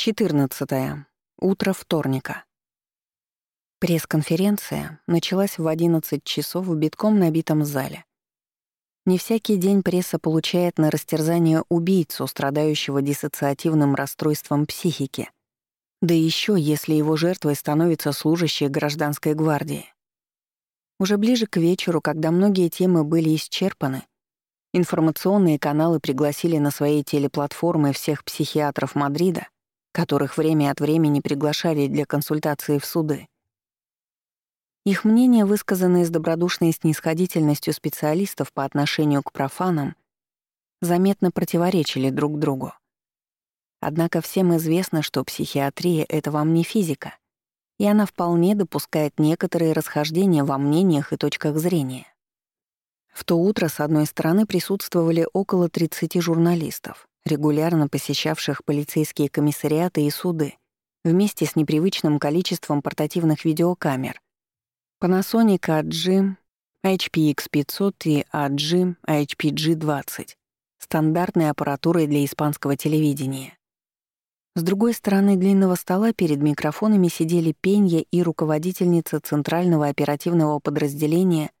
14. Утро вторника. Пресс-конференция началась в 11 часов в битком набитом зале. Не всякий день пресса получает на растерзание убийцу, страдающего диссоциативным расстройством психики. Да еще, если его жертвой становится служащий гражданской гвардии. Уже ближе к вечеру, когда многие темы были исчерпаны, информационные каналы пригласили на свои телеплатформы всех психиатров Мадрида — которых время от времени приглашали для консультации в суды. Их мнения, высказанные с добродушной снисходительностью специалистов по отношению к профанам, заметно противоречили друг другу. Однако всем известно, что психиатрия — это вам не физика, и она вполне допускает некоторые расхождения во мнениях и точках зрения. В то утро, с одной стороны, присутствовали около 30 журналистов, регулярно посещавших полицейские комиссариаты и суды, вместе с непривычным количеством портативных видеокамер. Panasonic AG, HPX 500 и AG HPG-20 — стандартной аппаратурой для испанского телевидения. С другой стороны длинного стола перед микрофонами сидели Пенья и руководительница Центрального оперативного подразделения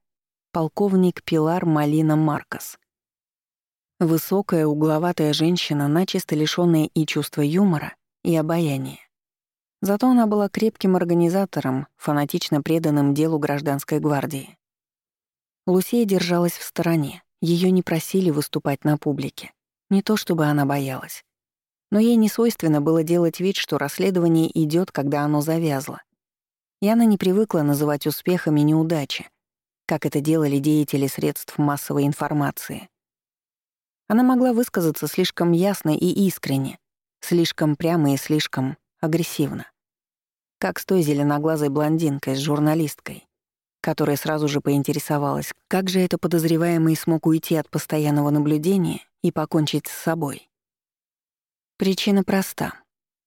полковник Пилар Малина Маркос — Высокая, угловатая женщина, начисто лишённая и чувства юмора, и обаяния. Зато она была крепким организатором, фанатично преданным делу гражданской гвардии. Лусия держалась в стороне, её не просили выступать на публике. Не то чтобы она боялась. Но ей не свойственно было делать вид, что расследование идёт, когда оно завязло. И она не привыкла называть успехами неудачи, как это делали деятели средств массовой информации — она могла высказаться слишком ясно и искренне, слишком прямо и слишком агрессивно. Как с той зеленоглазой блондинкой, с журналисткой, которая сразу же поинтересовалась, как же это подозреваемый смог уйти от постоянного наблюдения и покончить с собой. Причина проста.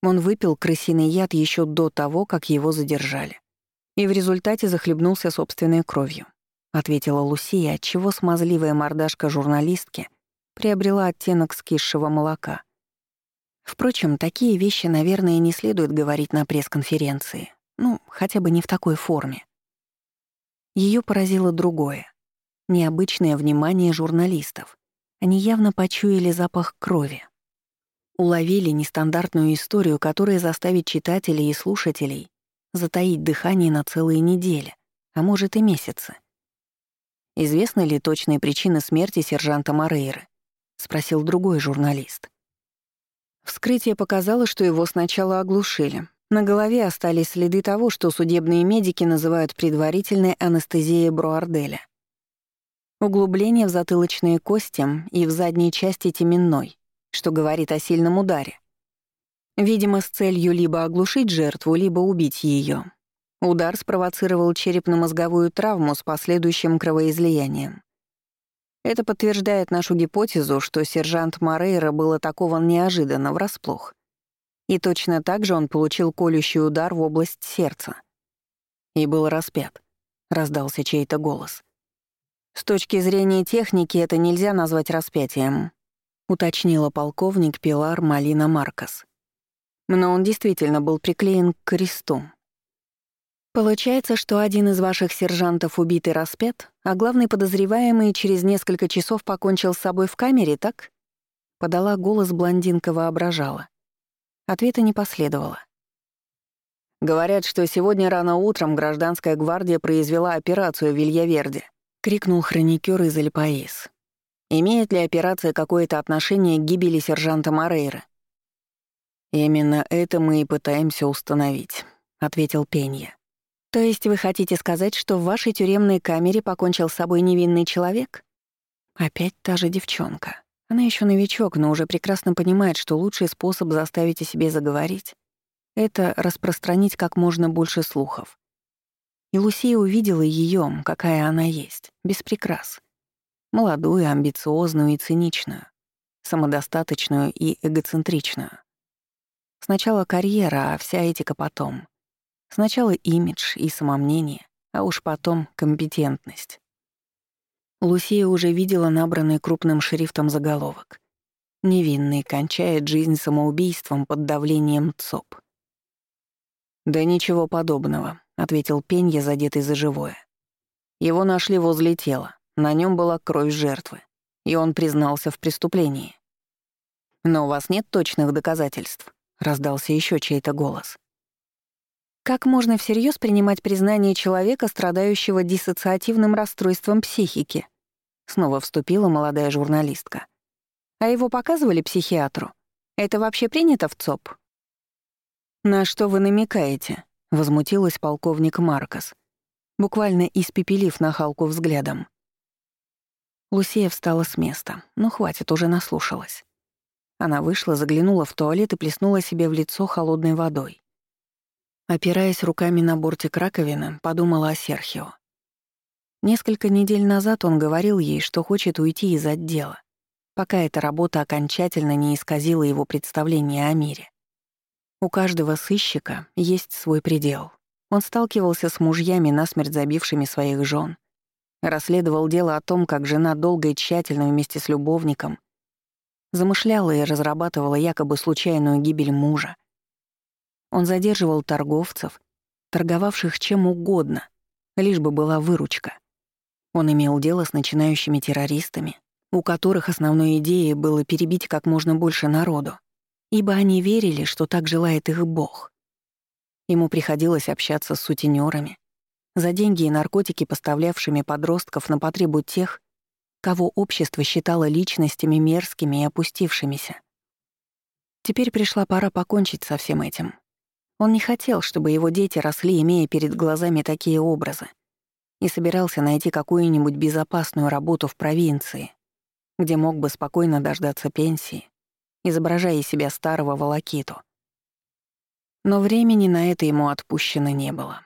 Он выпил крысиный яд еще до того, как его задержали. И в результате захлебнулся собственной кровью, ответила Лусия, отчего смазливая мордашка журналистки — приобрела оттенок скисшего молока. Впрочем, такие вещи, наверное, не следует говорить на пресс-конференции. Ну, хотя бы не в такой форме. Ее поразило другое. Необычное внимание журналистов. Они явно почуяли запах крови. Уловили нестандартную историю, которая заставит читателей и слушателей затаить дыхание на целые недели, а может и месяцы. Известны ли точные причины смерти сержанта Морейры? Спросил другой журналист. Вскрытие показало, что его сначала оглушили. На голове остались следы того, что судебные медики называют предварительной анестезией Бруарделя. Углубление в затылочные кости и в задней части теменной, что говорит о сильном ударе. Видимо, с целью либо оглушить жертву, либо убить ее. Удар спровоцировал черепно-мозговую травму с последующим кровоизлиянием. Это подтверждает нашу гипотезу, что сержант Морейра был атакован неожиданно, врасплох. И точно так же он получил колющий удар в область сердца. И был распят, — раздался чей-то голос. «С точки зрения техники это нельзя назвать распятием», — уточнила полковник Пилар Малина Маркос. Но он действительно был приклеен к кресту, Получается, что один из ваших сержантов убит и распят, а главный подозреваемый через несколько часов покончил с собой в камере, так? Подала голос блондинка воображала. Ответа не последовало. «Говорят, что сегодня рано утром гражданская гвардия произвела операцию в Вильяверде», — крикнул хроникёр из Эльпаис. «Имеет ли операция какое-то отношение к гибели сержанта Морейра?» «Именно это мы и пытаемся установить», — ответил Пенья. То есть вы хотите сказать, что в вашей тюремной камере покончил с собой невинный человек? Опять та же девчонка. Она еще новичок, но уже прекрасно понимает, что лучший способ заставить о себе заговорить — это распространить как можно больше слухов. И Лусия увидела ее, какая она есть, без прикрас. Молодую, амбициозную и циничную, самодостаточную и эгоцентричную. Сначала карьера, а вся этика потом. Сначала имидж и самомнение, а уж потом компетентность. Лусия уже видела набранный крупным шрифтом заголовок. Невинный кончает жизнь самоубийством под давлением ЦОП. «Да ничего подобного», — ответил Пенья, задетый за живое. Его нашли возле тела, на нем была кровь жертвы, и он признался в преступлении. «Но у вас нет точных доказательств», — раздался еще чей-то голос. Как можно всерьез принимать признание человека, страдающего диссоциативным расстройством психики? Снова вступила молодая журналистка. А его показывали психиатру? Это вообще принято в ЦОП? На что вы намекаете? Возмутилась полковник Маркос, буквально испепелив нахалку взглядом. Лусия встала с места. Ну, хватит, уже наслушалась. Она вышла, заглянула в туалет и плеснула себе в лицо холодной водой. Опираясь руками на бортик раковины, подумала о Серхио. Несколько недель назад он говорил ей, что хочет уйти из отдела, пока эта работа окончательно не исказила его представление о мире. У каждого сыщика есть свой предел. Он сталкивался с мужьями, насмерть забившими своих жен, расследовал дело о том, как жена долго и тщательно вместе с любовником замышляла и разрабатывала якобы случайную гибель мужа, он задерживал торговцев, торговавших чем угодно, лишь бы была выручка. Он имел дело с начинающими террористами, у которых основной идеей было перебить как можно больше народу, ибо они верили, что так желает их Бог. Ему приходилось общаться с сутенерами, за деньги и наркотики поставлявшими подростков на потребу тех, кого общество считало личностями мерзкими и опустившимися. Теперь пришла пора покончить со всем этим. Он не хотел, чтобы его дети росли, имея перед глазами такие образы, и собирался найти какую-нибудь безопасную работу в провинции, где мог бы спокойно дождаться пенсии, изображая из себя старого волокиту. Но времени на это ему отпущено не было.